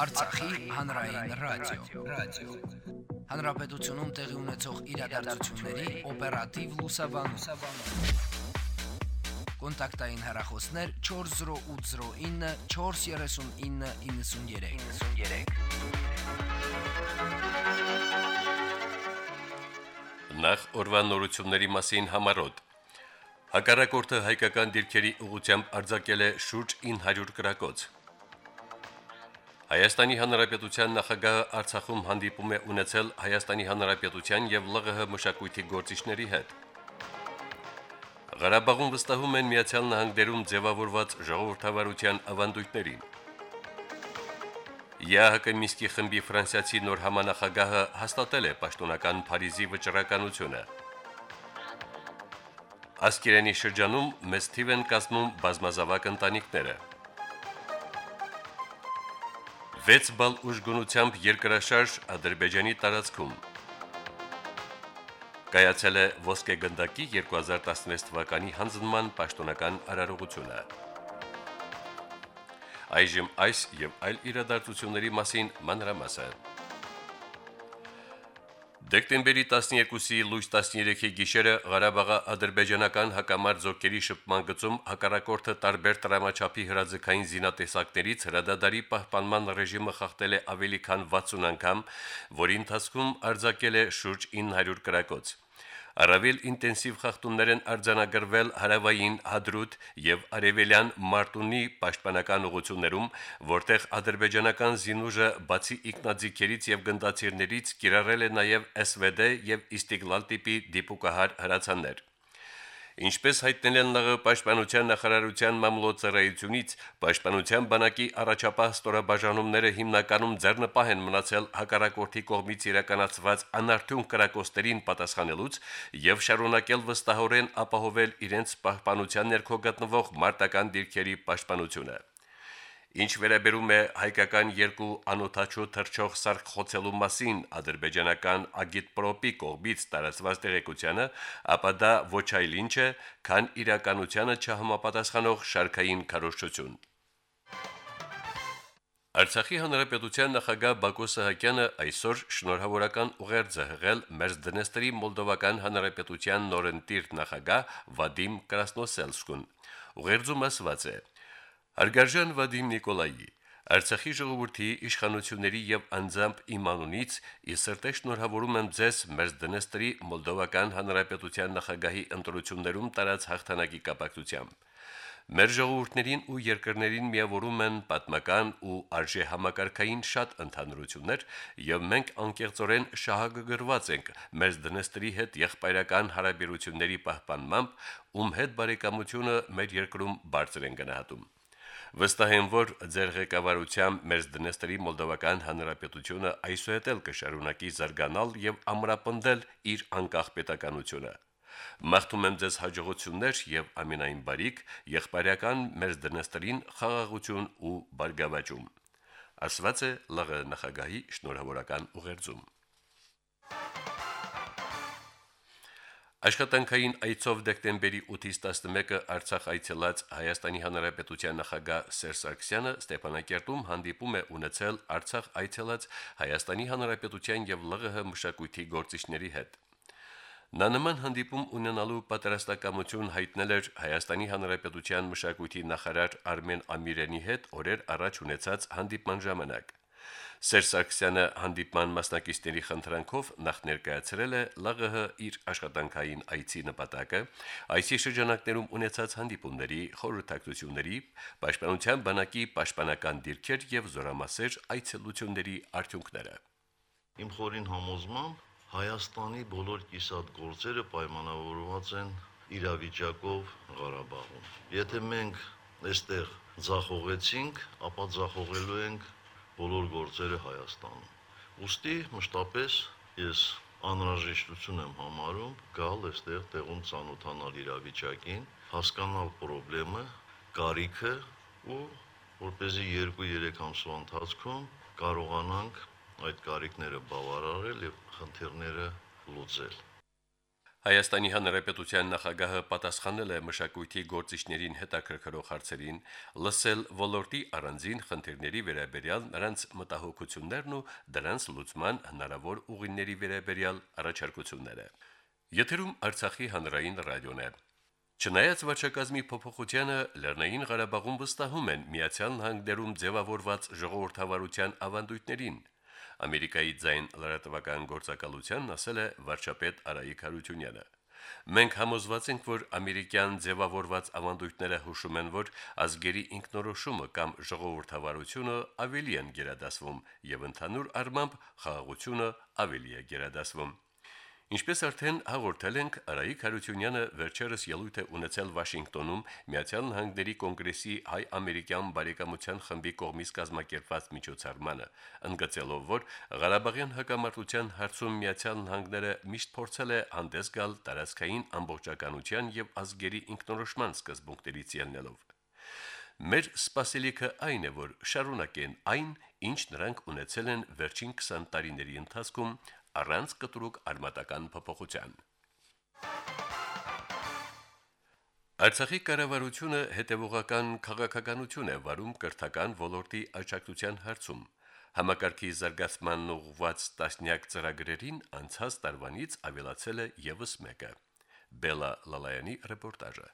Արցախի հանրային ռադիո, ռադիո։ Հանրապետությունում տեղի ունեցող իրադարձությունների օպերատիվ լուսաբանում։ Կոնտակտային հեռախոսներ 40809 43993։ 93։ Նախ օրվան նորությունների մասին համարոտ Հակառակորդը հայկական դիրքերի ուղությամբ արձակել է շուրջ 900 գրակոց։ Հայաստանի Հանրապետության նախագահը Արցախում հանդիպում է ունեցել Հայաստանի Հանրապետության եւ ԼՂՀ մշակույթի գործիչների հետ։ Ղարաբաղում վստահում են Միացյալ Նահանգներում ձևավորված ժողովրդավարության ավանդույթներին։ ԵԱՀԿ Միսկի խմբի ֆրանսիացի նոր համանախագահը հաստատել է պաշտոնական Փարիզի վճռականությունը։ Ասկերանի շրջանում մեծ թիվ են կազմում բազմազավակ ընտանիքները։ 6 բալ ուժգնությամբ երկրաշարժ Ադրբեջանի տարածքում։ Կայացել է ոսկե գնդակի 2016 թվականի հանձնման պաշտոնական արարողությունը։ Այժմ այս եւ այլ իրադարձությունների մասին մանրամասն։ Դեկտեմբերի 12-ի լույս 13-ի գիշերը Ղարաբաղի ադրբեջանական հակամարտ զորքերի շփման գծում հակառակորդը տարբեր տրամաչափի հրաձգային զինատեսակներից հրադադարի պահպանման ռեժիմը խախտել է ավելի քան 60 անգամ, որի ընթացքում արձակել է շուրջ 900 կրակոց։ Առավել ինտենսիվ խախտումներ են արձանագրվել հարավային Հադրուտ եւ արևելյան Մարտունի պաշտպանական ուղություններում, որտեղ ադրբեջանական զինուժը բացի ինքնաձիգերից եւ գնդացիրներից կիրառել է նաեւ SVD եւ Իստիգլալ տիպի դիպուկահար հրացաններ։ Ինչպես հայտնել են ԼՂ պաշտպանության նախարարության մամլոյցարայությունից, պաշտպանության բանակի առաջապահ ստորաբաժանումները հիմնականում ձեռնպահ են մնացել հակառակորդի կողմից իրականացված անարդյուն կրակոստերին պատասխանելուց եւ շարունակել վստահորեն ապահովել իրենց պահպանության ներքո գտնվող մարտական դիրքերի պաշտպանությունը։ Ինչ վերաբերում է հայկական երկու անօթաչու թրջող սարք խոցելու մասին ադրբեջանական ագիտպրոպի կողմից տարածված տեղեկությանը, ապա դա ոչ այլ ինչ է, քան իրականությանը չհամապատասխանող շարքային քարոշչություն։ Արցախի հանրապետության նախագահ Բակո Սահակյանը այսօր շնորհավորական ուղերձ է հղել Մերձդնեստրի Մոլդովական հանրապետության նորընտիր նախագահ Վադիմ Կրասնոսելսկուն։ Ուղերձում ասված է. Հարգարժան Վադիմ Նիկոլայի, Արցախի ժողովրդի իշխանությունների եւ անձամբ իմանունից ի սրտե շնորհավորում եմ ձեզ մեր Դնեստրի Մոլդովական Հանրապետության նախագահի ընտրություններում տարած հաղթանակի կապակցությամբ։ Մեր ժողովուրդներին ու երկրներին միավորում են պատմական ու արժե համակարգային շատ ընդհանրություններ, եւ մենք անկեղծորեն շահագրգռված ենք մեր դնեստրի հետ եղբայրական հարաբերությունների պահպանմամբ, ում հետ բարեկամությունը մեր երկրում բարձր են գնահատում։ Վստահ եմ, որ ձեր ղեկավարությամբ մեր Դնեստրի Մոլդովական Հանրապետությունը այսուհետ էլ կշարունակի զարգանալ եւ ամրապնդել իր անկախ պետականությունը։ Մաղթում եմ ձեզ հաջողություններ եւ ամենայն բարիք եղբայրական մեր Դնեստրին խաղաղություն ու բարգավաճում։ Ասված է ԼՂ նախագահի շնորհավորական ուղերձում։ Աշխատանքային այցով դեկտեմբերի 8-ից 11-ը Արցախ այցելած Հայաստանի Հանրապետության նախագահ Սերժ Սարգսյանը Ստեփանակերտում հանդիպում է ունեցել Արցախ այցելած Հայաստանի Հանրապետության եւ ԼՂՀ մշակույթի գործիչների հետ։ Նա նման հանդիպում ունենալու պատրաստակամություն հայտնել էր Հայաստանի Հանրապետության մշակույթի նախարար Արմեն Ամիրյանի հետ օրեր առաջ ունեցած հանդիպման ժամանակ։ Սերժ Սարգսյանը հանդիպման մասնակիցների խնդրանքով նախ ներկայացրել է ԼՂՀ իր աշխատանքային այցի նպատակը, այցի շրջանակներում ունեցած հանդիպումների, խորհրդակցությունների, պաշտպանության բանակի պաշտպանական դիրքեր եւ զորամասեր այցելությունների արդյունքները։ Իմ խորին համոզմամբ Հայաստանի բոլոր կիսատ գործերը պայմանավորված են իրավիճակով Ղարաբաղում։ Եթե մենք այստեղ ձախողեցինք, ապա ձախողելու ենք բոլոր գործերը Հայաստանում։ Ոստի մշտապես ես անհրաժեշտություն եմ համարում գալ այստեղ տեղում ցանոթանալ իրավիճակին, հասկանալ խնդրեմը, կարիքը ու որպեսզի 2-3 ամսվա ընթացքում կարողանանք այդ կարիքները բավարարել եւ խնդիրները լուծել։ Հայաստանի Հանրապետության նախագահը պատասխանել է մշակույթի գործիչներին հետաքրքրող հարցերին, լսել ոլորտի առանձին խնդիրների վերաբերյալ նրանց մտահոգություններն ու դրանց լուծման հնարավոր ուղիների վերաբերյալ առաջարկությունները։ Եթերում Արցախի հանրային ռադիոն է։ Չնայած վարչակազմի փոփոխությանը Լեռնային Ղարաբաղում վստահում են Միացյալ Նահանգներում ձևավորված ժողովրդավարության ավանդույթներին, Ամերիկայի ձայն լրատվական գործակալության ասել է վարչապետ Արայիկ Հարությունյանը։ Մենք համոզված ենք, որ ամերիկյան ձևավորված ավանդույթները հուշում են, որ ազգերի ինքնորոշումը կամ ժողովրդավարությունը ավելի են գերադասվում եւ ընդհանուր առմամբ խաղաղությունը ավելի է գերադասվում։ Ինչպես արդեն հաղորդել ենք, Արայիկ Հարությունյանը վերջերս ելույթ է ունեցել Վաշինգտոնում Միացյալ Նահանգների կոնգրեսի հայ-ամերիկյան բարեկամության խմբի կողմից կազմակերպված միջոցառմանը, ընդգծելով, որ Ղարաբաղյան հակամարտության հարցում Միացյալ Նահանգները միշտ փորձել է հանդես գալ տարածքային ամբողջականության եւ ազգերի ինքնորոշման սկզբունքներից ելնելով։ Մեր սպասելիքը այն է, որ շարունակեն այն, ինչ նրանք ունեցել են վերջին 20 տարիների ընթացքում առանց կտրուկ արմատական փոփոխության։ Արցախի կառավարությունը հետևողական քաղաքականություն է վարում կրթական ոլորտի աջակցության հարցում։ Համակարգի զարգացման ուղղված տասնյակ ծրագրերին անցած տարվանից ավելացել է եւս մեկը։ Բելա Լալայանի ռեպորտաժը։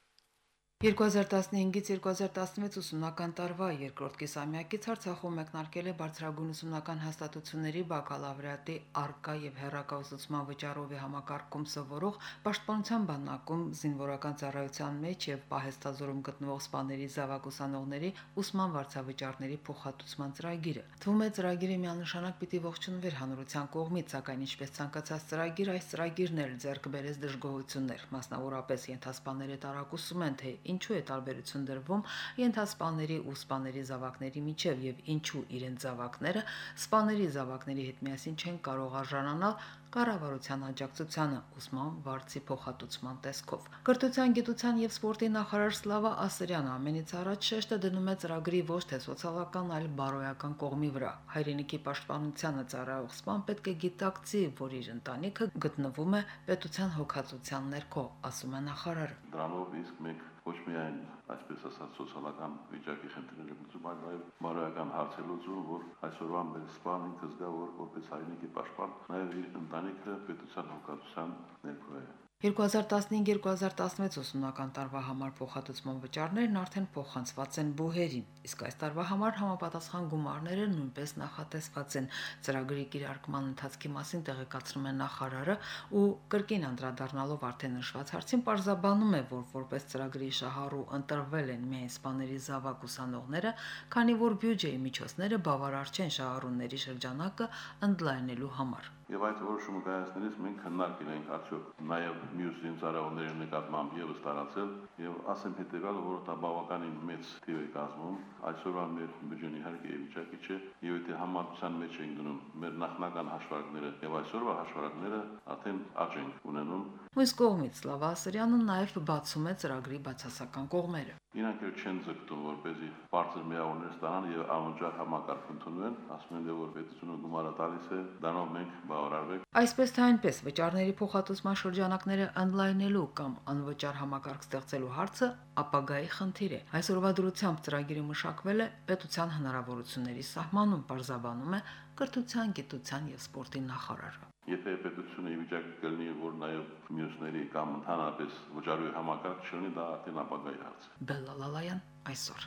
2015-ից 2016 ուսումնական տարվա երկրորդ կիսամյակից Արցախում մեկնարկել է բարձրագույն ուսումնական հաստատությունների բակալավրիատի արկա եւ հերրակաուսուցման վճարով է համակարգում սովորող պաշտպանության բանակում զինվորական ծառայության մեջ եւ պահեստազորում գտնվող սպաների զավակ ուսանողների ուսման վարձավճարների փոխհատուցման ծրագիրը։ Թվում է ծրագիրը միանշանակ պիտի ողջունվեր հանրության կողմից, սակայն ինչպես ցանկացած ծրագիր, այս ծրագիրն էլ ձեռք բերեց դժգոհություններ, մասնավորապես ենթասպաները տարակուսում են, թե ինչու է տարբերություն դրվում ենթասպաների ու սպաների զավակների միջև եւ ինչու իրենց զավակները սպաների զավակների հետ միասին չեն կարող արժանանալ կառավարության աջակցությանը ուսման վարձի փոխհատուցման տեսքով։ Կրթության, գիտության եւ սպորտի նախարար Սլավա Ասրյանը ամենից առաջ շեշտը դնում է ծրագրի ոչ թե սոցիալական, այլ բարոյական կողմի վրա։ Հայրենիքի պաշտպանությանը ծառայող սպան պետք է գիտակցի, որ իր ընտանիքը գտնվում է պետության հոգացության ներքո, ասում է նախարարը։ Դրանով իսկ մենք ոչ միայն այսպես ասած սոցիալական վիճակի խնդիրները լուծում, այլ նաև բարոյական հարցեր լուծում, որ այսօրվա մեր սպան ինքը զգա, որ որպես հայրենիքի պաշտպան նաև իր ընտանիքը պետության հոգատության ներքո է։ 2015-2016 ուսումնական տարվա համար փոխհատուցման վճարներն արդեն փոխանցված են բուհերին, իսկ այս տարվա համար համապատասխան գումարները նույնպես նախատեսված են։ Ծրագրի կիրարկման ընթացքի մասին տեղեկացնում է նախարարը ու կրկին անդրադառնալով արդեն նշված հարցին պարզաբանում է, որ որպես ծրագրի շահառու ընտրվել են միայն սպաների զավակ ուսանողները, քանի որ բյուջեի միջոցները բավարար չեն շահառուների շրջանակը ընդլայնելու համար։ Եվ այդ որոշումը կայացնելիս մենք քննարկել արդյոք նաև մյուս զինծառայողների նկատմամբ եւս տարածել եւ ասեմ հետեւյալը, որ դա բավականին մեծ թիվ է կազմում։ Այսօրվա մեր բյուջեն իհարկե վիճակի չէ, եւ եթե համարտության մեջ ենք դնում մեր նախնական հաշվարկները եւ այսօրվա հաշվարկները արդեն աճ են ունենում։ Մյուս կողմից Լավա Ասրյանը նաև բացում է ծրագրի բացասական կողմերը։ Իրանք էլ չեն ձգտում, որպեսզի բարձր միավորներ ստանան եւ անվճար համակարգ ընդունեն, ասում են, որ պետությունը գումարը տալիս է, դրանով մենք բավարարվենք։ Այսպես թե այնպես վճարների փոխհատուցման շրջանակները ընդլայնելու կամ անվճար համակարգ ստեղծելու հարցը ապագայի խնդիր է։ Այսօրվա դրությամբ ծրագիրը մշակվել է պետության հնարավորությունների սահմանում, բարձաբանում է կրթության, գիտության եւ սպորտի նախարարը։ Եթե պետությունը ի վիճակի կլինի, որ նաև մյուսների կամ ընդհանրապես վճարույի համակարգ չլինի, դա արդեն ապագայի հարց է։ Բելլալալայան այսօր։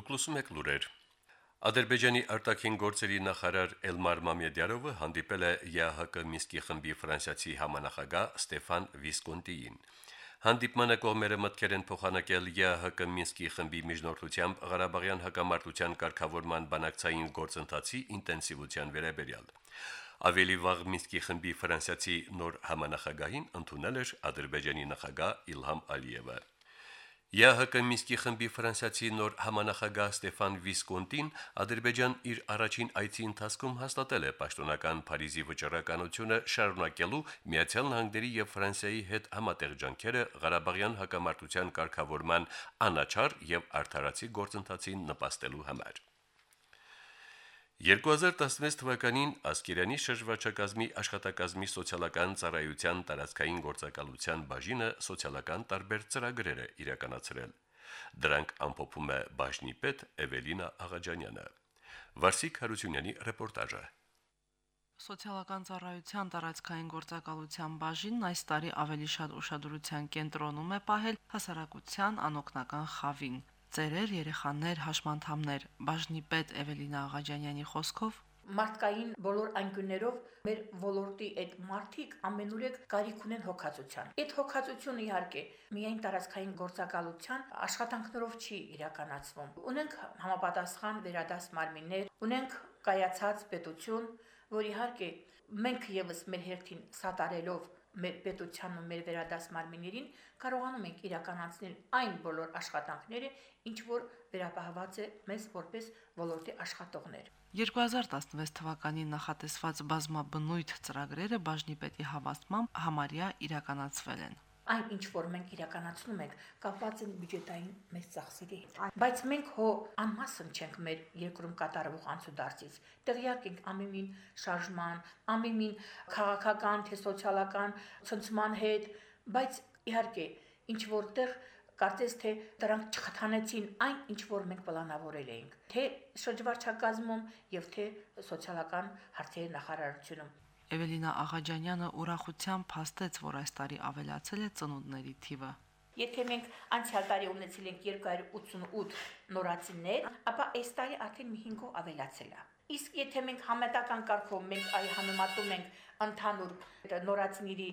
Դուք լսում եք լուրեր։ Ադրբեջանի արտաքին գործերի նախարար Էլմար Մամեդյարովը հանդիպել է ԵԱՀԿ Մինսկի խմբի ֆրանսիացի համանախագահ Ստեֆան Վիսկոնտիին։ Հանդիպմանը կողմերը մտքեր են փոխանակել ԵԱՀԿ Մինսկի խմբի միջնորդությամբ Ղարաբաղյան հակամարտության կարգավորման բանակցային գործընթացի ինտենսիվության վերաբերյալ։ Ավելի վաղ Մինսկի խմբի ֆրանսիացի նոր համանախագահին ընդունել էր Ադրբեջանի նախագահ Իլհամ Ալիևը։ ԵՀԿ Մինսկի խմբի ֆրանսիացի նոր համանախագահ Ստեֆան Վիսկոնտին Ադրբեջան իր առաջին այցի ընթացքում հաստատել է պաշտոնական Փարիզի վճռականությունը շարունակելու Միացյալ Նահանգների եւ Ֆրանսիայի հետ համատեղ ջանքերը Ղարաբաղյան հակամարտության կարգավորման անաչար եւ արդարացի գործընթացին նպաստելու համար։ 2016 թվականին Ասկերանի շրջվարչակազմի աշխատակազմի սոցիալական ծառայության տարածքային գործակալության բաժինը սոցիալական տարբեր ծրագրեր է իրականացրել։ Դրանք ամփոփում է բաժնի պետ Էվելինա Աղաջանյանը։ Վարսիկ Հարությունյանի ռեպորտաժը։ Սոցիալական ծառայության տարածքային գործակալության բաժինն այս տարի ավելի շատ ուշադրության կենտրոնում է պահել հասարակության անօկնական խավին ծերեր, երեխաներ, հաշմանդամներ, բաժնի պետ Էվելինա Աղաջանյանի խոսքով. Մարդկային բոլոր անկյուններով մեր ոլորտի այդ մարդիկ ամենուրեք կարիք ունեն հոգացության։ Այդ հոգացությունը իհարկե միայն տարածքային գործակալության աշխատանքներով չի իրականացվում։ Ունենք համապատասխան վերադաս մարմիններ, ունենք կայացած պետություն, որ իհարկե մենք եւս մեր հերթին սատարելով մեր պետությանն ու մեր վերադաս մարմիններին կարողանում ենք իրականացնել այն բոլոր աշխատանքները, ինչ որ վերապահված է մեզ որպես ոլորտի աշխատողներ։ 2016 թվականին նախատեսված բազմաբնույթ ծրագրերը բաժնի պետի հավաստմամբ համարյա իրականացվել են այն ինչ որ մենք իրականացնում ենք, կապված են բյուջետային մեծ ծախսերի հետ։ Բայց մենք հո անմասն չենք մեր երկրում կատարվող անցուդարձից։ Տեղյակ ենք ամենին շարժման, ամենին քաղաքական, թե սոցիալական ցնցման հետ, բայց իհարկե ինչ որտեղ կարծես թե դրանք չխթանեցին այն, ինչ որ մենք պլանավորել էինք, թե շրջվարչակազմում եւ թե սոցիալական հարցերի նախարարությունում։ Էվելինա Աղաջանյանը ուրախությամբ փաստեց, որ այս տարի ավելացել է ծնունդների թիվը։ Եթե մենք անցյալ տարի ունեցել ենք 288 նորացիներ, ապա այս տարի արդեն մի 5-ով ավելացել է։ Իսկ եթե մենք համետական կարգով մենք այ համեմատում ենք ընդհանուր նորացիների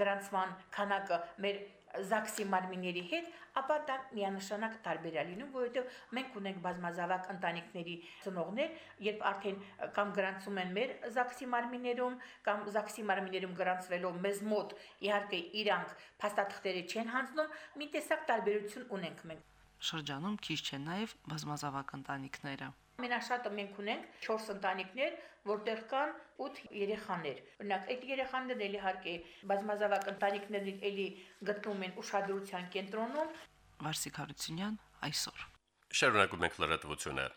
գրանցման քանակը մեր ԶԱՔՍ-ի մարմինների հետ, ապա դա միանշանակ տարբեր է լինում, որովհետև մենք ունենք բազմազավակ ընտանիքների ծնողներ, երբ արդեն կամ գրանցում են մեր ԶԱՔՍ-ի մարմիններում, կամ ԶԱՔՍ-ի մարմիններում գրանցվելով մեզ մոտ իհարկե իրանք փաստաթղթերը չեն հանձնում, մի տեսակ տարբերություն ունենք մենք։ Շրջանում քիչ չեն նաև բազմազավակ ընտանիքները։ Ամենաշատը մենք ունենք 4 ընտանիքներ, որտեղ կան 8 երեխաներ։ Օրինակ, այդ երեխաներն էլի հարկե բազմազավակ ընտանիքներն էլի գտնվում են ուշադրության կենտրոնում։ Վարսիկ Հարությունյան այսօր։ Շարունակում ենք լրատվությունը։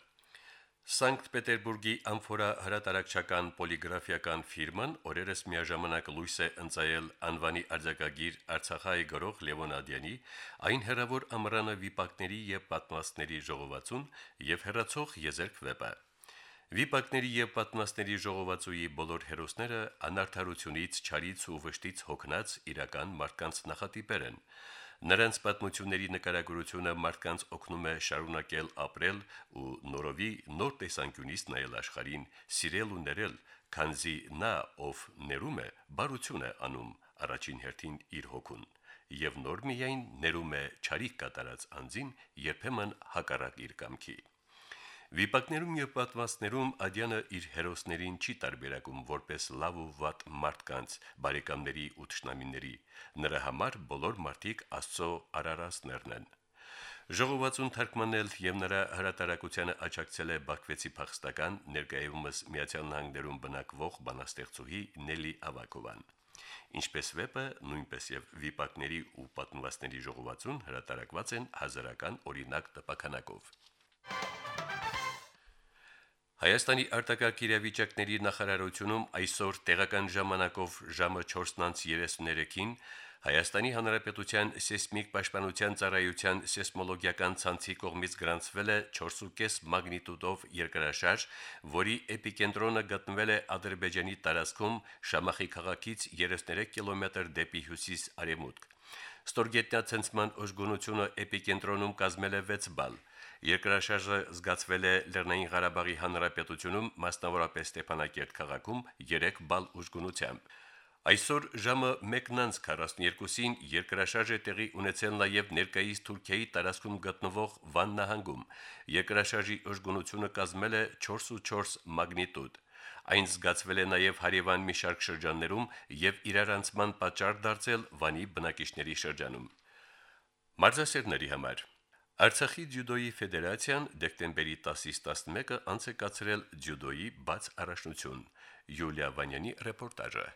Սանկտ Պետերբուրգի ամֆորա հրատարակչական պոլիգրաֆիական ֆիրման օրերս միաժամանակ լույս է ընծայել անվանի արձակագիր Արցախայի գրող Լևոն Ադյանի այն հերավոր ամրանը վիպակների եւ պատմաստների ժողովածուն եւ հերացող եզերք վեպը։ Վիպակների եւ պատմաստների ժողովածուի բոլոր հերոսները անարթարությունից, չարից ու վշտից հոգնած իրական մարդկանց նախատիպեր են։ Նրանց պատմությունների նկարագրությունը մարդկանց օգնում է շարունակել ապրել ու նորովի նոր տեսանկյունից նայել աշխարհին, սիրել ու ներել, քանզի նա, ով ներում է, բարություն է անում առաջին հերթին իր հոգուն եւ նոր միայն ներում է ճարիք կատարած անձին երբեմն հակառակ իր կամքի Վիպակներում եւ պատմվածներում Ադյանը իր հերոսներին չի տարբերակում որպես լավ ու վատ մարդկանց, բարեկամների ու ճշնամիների։ Նրա համար բոլոր մարդիկ Աստծո արարածներն են։ Ժողովածուն թարգմանել եւ նրա հրատարակությանը աջակցել է Բաքվեցի փախստական ներկայումս Միացյալ Նահանգներում բնակվող բանաստեղծուհի Նելի Ավակովան։ Ինչպես վեպը, նույնպես եւ վիպակների ու պատմվածների ժողովածուն հրատարակված են հազարական օրինակ տպականակով։ Հայաստանի արտակարգ իրավիճակների նախարարությունում այսօր տեղական ժամանակով ժամը 4:33-ին Հայաստանի Հանրապետության սեյսմիկ պաշտպանության ծառայության սեյսմոլոգիական ցանցի կողմից գրանցվել է 4.5 մագնիտուդով երկրաշարժ, որի էպիկենտրոնը գտնվել է Ադրբեջանի տարածքում Շամախի քաղաքից 33 կիլոմետր դեպի հյուսիս-արևմուտք։ Ստորգետնյա ցնցման օժգունությունը էպիկենտրոնում կազմել է 6 բալ։ Երկրաշարժը զգացվել է Լեռնային Ղարաբաղի Հանրապետությունում, մասնավորապես Ստեփանակերտ քաղաքում 3 բալ ուժգնությամբ։ Այսօր ժամը 1:42-ին երկրաշարժ է տեղի ունեցել նաև ներկայիս Թուրքիայի տարածքում գտնվող Վան նահանգում։ Երկրաշարժի ուժգնությունը կազմել է 4.4 մագնիտուդ։ Այն զգացվել է նաև հարևան մի շարք շրջաններում եւ իրարանցման պատճառ դարձել Վանի բնակիչների շրջանում։ Մարզասերների համար Արցախի ջյուդոյի ֆեդերացիան դեկտեմբերի 10-ից 11-ը անց է կացրել ջյուդոյի բաց առաջնություն։ Յուլիա Վանյանի ռեպորտաժը։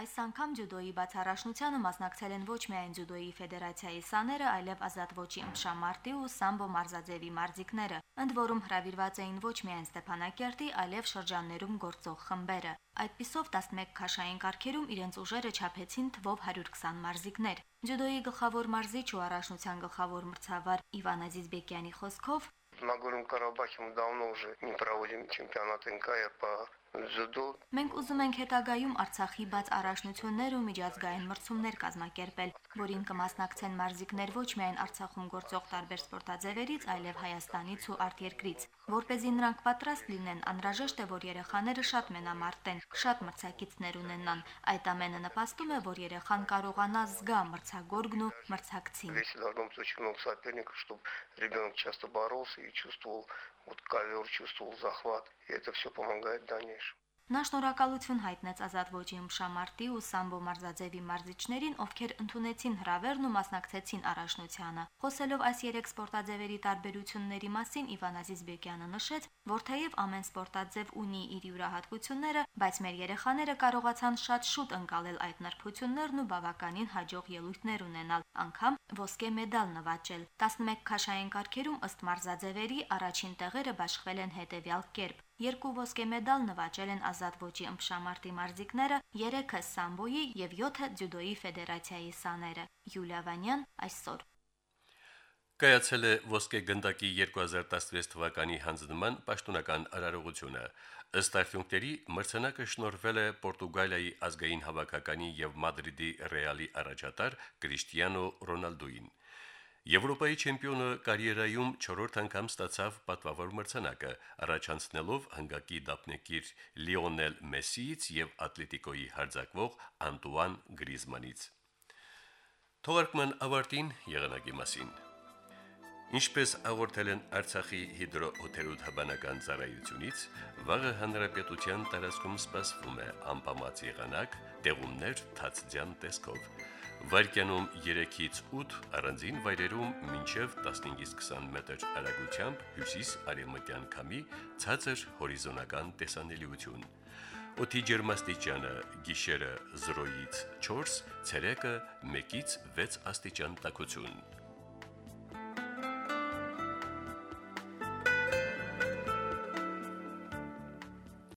Այս անգամ ջյուդոյի բացառաշնությանը մասնակցել են ոչ միայն ջյուդոյի ֆեդերացիայի սաները, այլև ազատ ոչի ըմբշամարտի ու սամբո մարզաձևի մարզիկները, ընդ որում հravirված էին ոչ միայն Ստեփանակերտի, այլև շրջաններում գործող խմբերը։ Այդպիսով 11 քաշային կարգերում իրենց ուժերը չափեցին թվով 120 մարզիկներ։ Ջյուդոյի գլխավոր մարզիչ ու առաջնության գլխավոր մրցավար Իվան Ազիզբեկյանի խոսքով На Горном Карабахе мы давно уже не проводим чемпионат НК по ձուդո Մենք ուզում ենք հետագայում Արցախի բաց առաջնություններ ու միջազգային մրցումներ կազմակերպել, որին կմասնակցեն մարզիկներ ոչ միայն Արցախում գործող տարբեր սպորտաձևերից, այլև Հայաստանից ու արտերկրից։ Որպեսզի նրանք պատրաստ լինեն, անհրաժեշտ է, որ երեխաները շատ մենամարտեն, շատ մրցակիցներ ունենան։ Այդ ամենը նպաստում է, որ երեխան կարողանա զգա մրցագորգն ու մրցակցին։ Здесь должно быть очень много соперников, чтобы ребенок часто боролся и чувствовал вот ковер, чувствовал захват. И это все помогает в дальнейшем. Նա շնորհակալություն հայտնեց Ազատ ոչի ըմշամարտի ու Սամբո մարզաձևի մարզիչներին, ովքեր ընդունեցին հրավերն ու մասնակցեցին առաջնությանը։ Խոսելով այս երեք սպորտաձևերի տարբերությունների մասին Իվան Ազիզբեկյանը նշեց, որ թեև ամեն սպորտաձև ունի իր յուրահատկությունները, բայց մեր երեխաները կարողացան շատ շուտ ընկալել այդ նրբություններն ու բավականին հաջող ելույթներ ունենալ, անգամ ոսկե մեդալ նվաճել։ 11 քաշային կարգերում ըստ մարզաձևերի առաջին տեղերը բաշխվել են հետևյալ կերպ. Երկու ոսկե մեդալ նվաճել են ազատ ոչի ըմբշամարտի մարզիկները, 3-ը սամբոյի եւ 7-ը ջյուդոյի ֆեդերացիայի սաները։ Յուլիա Վանյան այսօր Կայացել է ոսկե գնդակի 2016 թվականի հանձնման պաշտոնական արարողությունը։ Ըստ արդյունքների մրցանակը շնորհվել է Պորտուգալիայի ազգային հավաքականի եւ Մադրիդի Ռեալի առաջատար Կրիշտիանո Ռոնալդուին։ Եվրոպայի չեմպիոնը կարիերայում 4-րդ անգամ ստացավ պատվավոր մրցանակը, առաջանցնելով հնգակի դափնեկիր Լիոնել Մեսսիից եւ Ատլետիկոյի հարձակվող Անտուան Գրիզմանից։ Թողարկման ավարտին եղանակի մասին։ Ինչպես աղորդել են Արցախի հիդրոօթերոթաբանական ծառայությունից, վաղը հանրապետության տարածքում սպասվում է անպամած եղանակ, տեղումներ թացձյան տեսքով։ Վարկյանում 3-ից 8 առանձին վայրերում մինչև 15-ից 20 մետր արագությամբ հյուսիս արևմտյան քամի ցածր հորիզոնական տեսանելիություն։ Օդի ջերմաստիճանը՝ գիշերը 0-ից 4, ցերեկը 1-ից 6 աստիճան տաքություն։